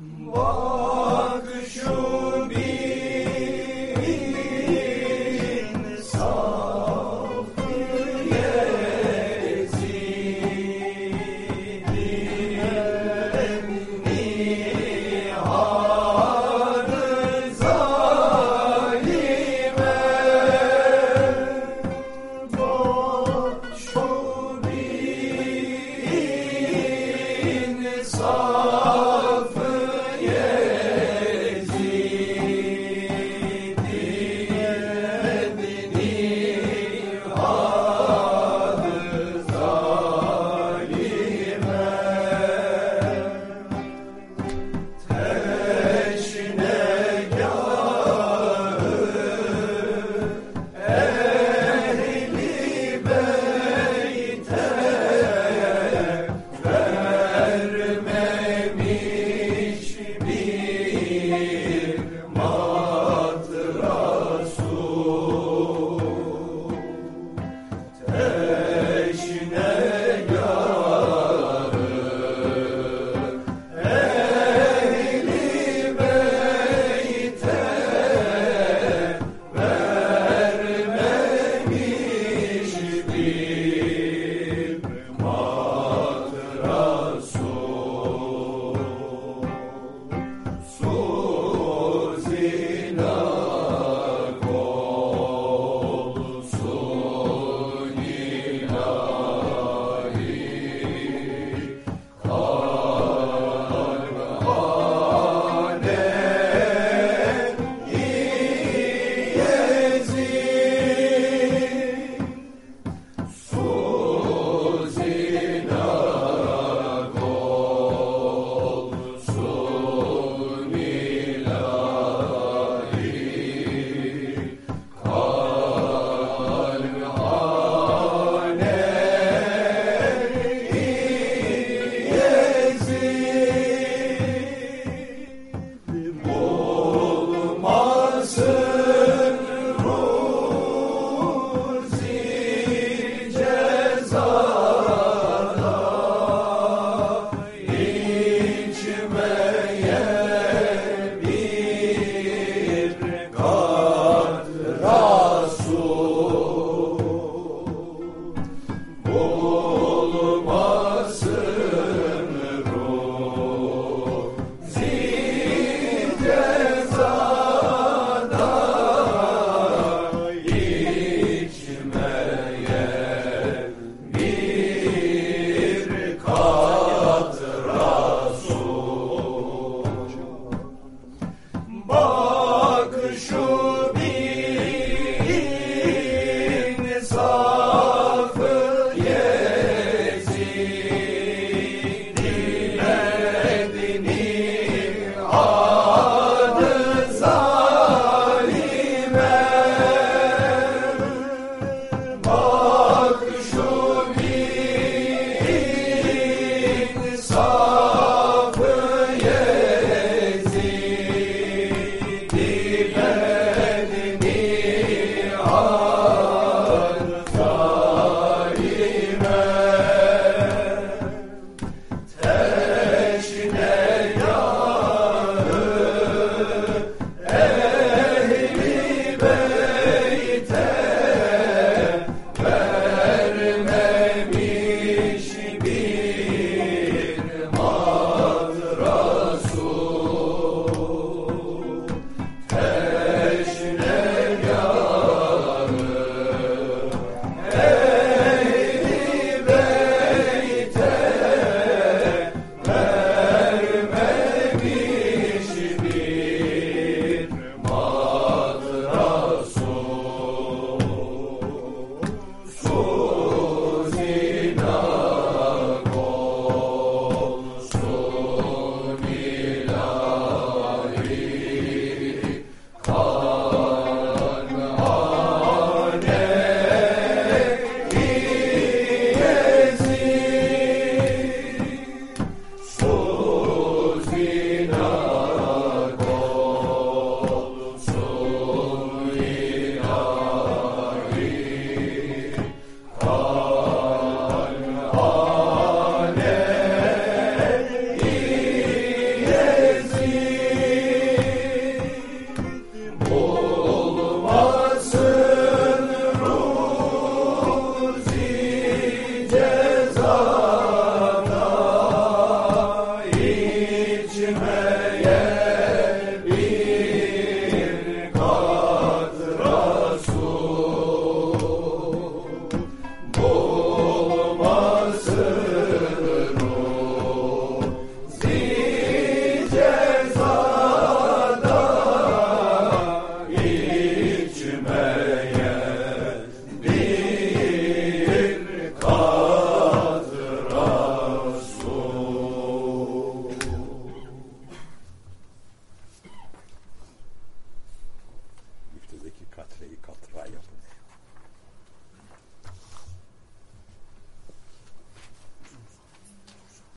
Whoa.